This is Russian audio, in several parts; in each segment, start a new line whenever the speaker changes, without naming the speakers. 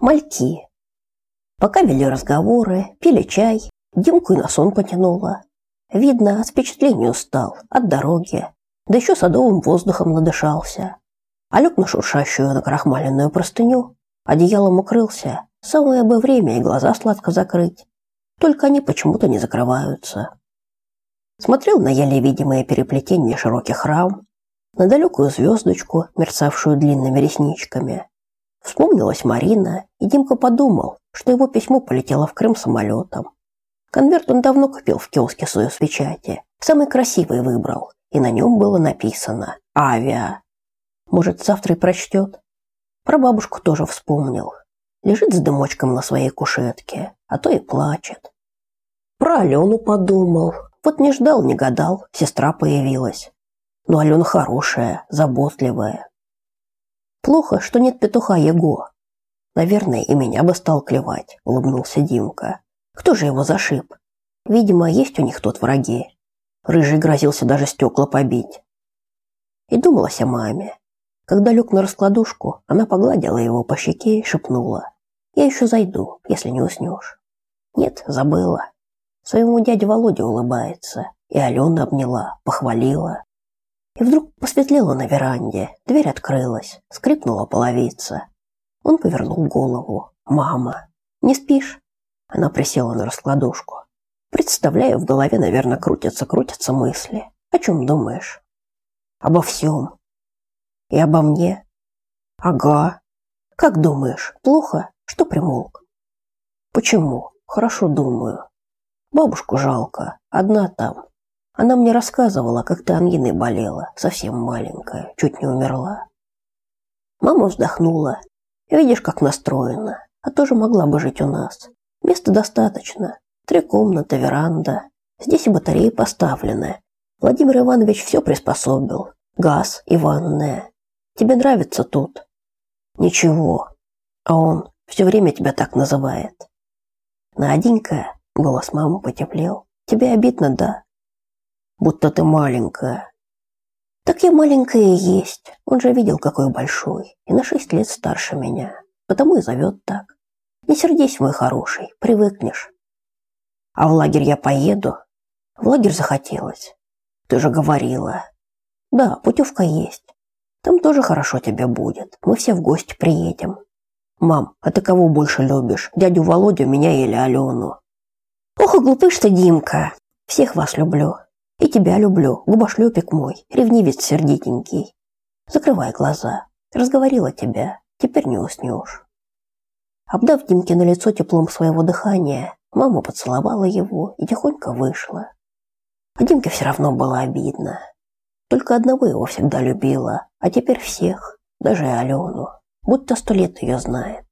Мальки. Пока вели разговоры, пили чай, Димку и на сон потянуло. Видно, от впечатления устал, от дороги, да еще садовым воздухом надышался. А лег на шуршащую накрахмаленную простыню, одеялом укрылся, самое бы время и глаза сладко закрыть. Только они почему-то не закрываются. Смотрел на еле видимое переплетение широких рам, на далекую звездочку, мерцавшую длинными ресничками. Вспомнилась Марина, и Димка подумал, что его письмо полетело в Крым самолетом. Конверт он давно купил в киоске Союз печати. Самый красивый выбрал, и на нем было написано «Авиа». Может, завтра и прочтет? Про бабушку тоже вспомнил. Лежит с дымочком на своей кушетке, а то и плачет. Про Алену подумал. Вот не ждал, не гадал, сестра появилась. Но Алена хорошая, заботливая. Плохо, что нет петуха Его. Наверное, и меня бы стал клевать, улыбнулся Димка. Кто же его зашиб? Видимо, есть у них тут враги. Рыжий грозился даже стекла побить. И думалось о маме. Когда лег на раскладушку, она погладила его по щеке и шепнула. «Я еще зайду, если не уснешь». Нет, забыла. Своему дяде Володе улыбается. И Алена обняла, похвалила. И вдруг посветлело на веранде, дверь открылась, скрипнула половица. Он повернул голову. «Мама, не спишь?» Она присела на раскладушку. Представляю, в голове, наверное, крутятся-крутятся мысли. О чем думаешь? Обо всем. И обо мне? Ага. Как думаешь, плохо? Что примолк? Почему? Хорошо думаю. Бабушку жалко, одна там. Она мне рассказывала, ты ангиной болела, совсем маленькая, чуть не умерла. Мама вздохнула. Видишь, как настроена. А тоже могла бы жить у нас. Места достаточно. Три комнаты, веранда. Здесь и батареи поставлены. Владимир Иванович все приспособил. Газ и ванная. Тебе нравится тут? Ничего. А он все время тебя так называет. Наденька, голос мамы потеплел. Тебе обидно, да? Будто ты маленькая. Так я маленькая и есть. Он же видел, какой большой. И на шесть лет старше меня. Потому и зовет так. Не сердись, мой хороший, привыкнешь. А в лагерь я поеду? В лагерь захотелось. Ты же говорила. Да, путевка есть. Там тоже хорошо тебе будет. Мы все в гости приедем. Мам, а ты кого больше любишь? Дядю Володю, меня или Алену? Ох, и глупыш ты, Димка. Всех вас люблю. И тебя люблю, губошлепик мой, ревнивец сердитенький. Закрывай глаза. Разговорила тебя. Теперь не уснешь. Обдав Димке на лицо теплом своего дыхания, мама поцеловала его и тихонько вышла. А Димке все равно было обидно. Только одного его всегда любила, а теперь всех, даже и Алену, будто сто лет ее знает.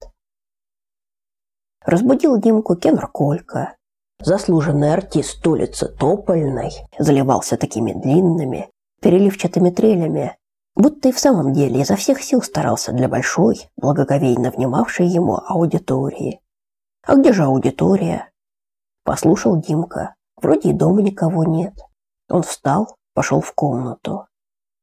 Разбудил Димку Кенр Колька. Заслуженный артист улицы Топольной заливался такими длинными, переливчатыми трелями, будто и в самом деле изо всех сил старался для большой, благоговейно внимавшей ему аудитории. А где же аудитория? Послушал Димка. Вроде и дома никого нет. Он встал, пошел в комнату.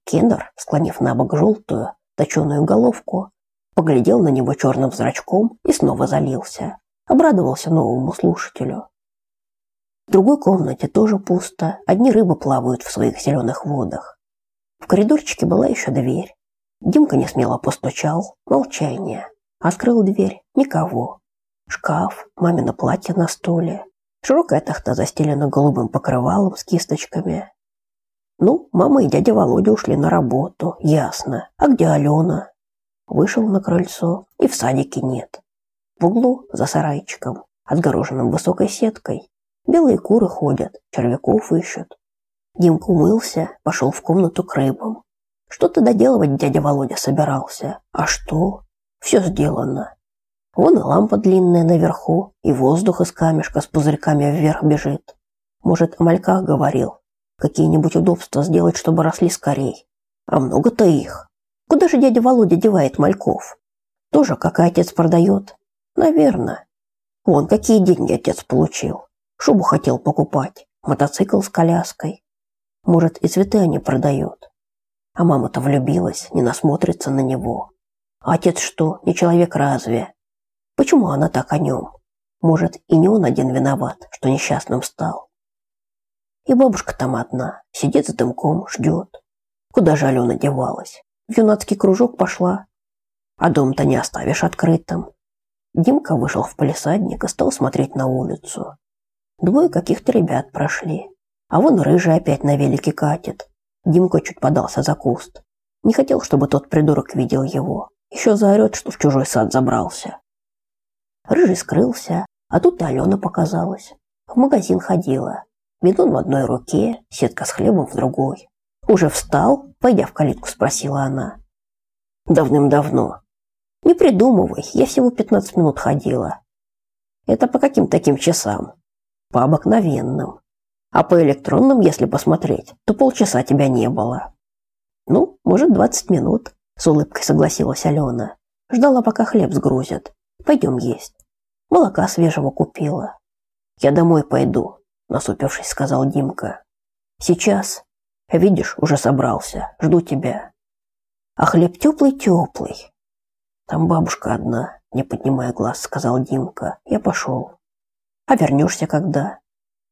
Кендер, склонив на бок желтую, точеную головку, поглядел на него черным зрачком и снова залился. Обрадовался новому слушателю. В другой комнате тоже пусто, одни рыбы плавают в своих зеленых водах. В коридорчике была еще дверь. Димка не смело постучал. Молчание. Открыл дверь. Никого. Шкаф, мамино платье на столе. Широкая тахта застелена голубым покрывалом с кисточками. Ну, мама и дядя Володя ушли на работу, ясно. А где Алена? Вышел на крыльцо, и в садике нет. В углу, за сарайчиком, отгороженным высокой сеткой, белые куры ходят, червяков ищут. Димка умылся, пошел в комнату к рыбам. Что-то доделывать дядя Володя собирался. А что? Все сделано. Вон и лампа длинная наверху, и воздух из камешка с пузырьками вверх бежит. Может, о мальках говорил. Какие-нибудь удобства сделать, чтобы росли скорей. А много-то их. Куда же дядя Володя девает мальков? Тоже, как и отец продает? Наверное. Вон, какие деньги отец получил. Шубу хотел покупать, мотоцикл с коляской. Может, и цветы они продают. А мама-то влюбилась, не насмотрится на него. А отец что, не человек разве? Почему она так о нем? Может, и не он один виноват, что несчастным стал. И бабушка там одна, сидит за дымком, ждет. Куда же Алена девалась? В юнацкий кружок пошла. А дом-то не оставишь открытым. Димка вышел в полисадник и стал смотреть на улицу. Двое каких-то ребят прошли. А вон рыжий опять на велике катит. Димка чуть подался за куст. Не хотел, чтобы тот придурок видел его. Еще заорет, что в чужой сад забрался. Рыжий скрылся, а тут и Алена показалась. В магазин ходила. Бидон в одной руке, сетка с хлебом в другой. «Уже встал?» – пойдя в калитку, спросила она. «Давным-давно». «Не придумывай, я всего 15 минут ходила». «Это по каким таким часам?» «По обыкновенным. А по электронным, если посмотреть, то полчаса тебя не было». «Ну, может, 20 минут», – с улыбкой согласилась Алена. Ждала, пока хлеб сгрузят. Пойдем есть. Молока свежего купила. Я домой пойду, насупившись, сказал Димка. Сейчас. Видишь, уже собрался. Жду тебя. А хлеб теплый-теплый. Там бабушка одна, не поднимая глаз, сказал Димка. Я пошел. А вернешься когда?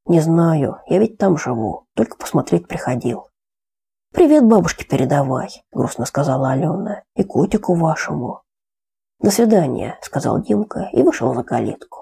Не знаю, я ведь там живу, только посмотреть приходил. Привет бабушке передавай, грустно сказала Алена, и котику вашему. «До свидания», — сказал Димка и вышел за калитку.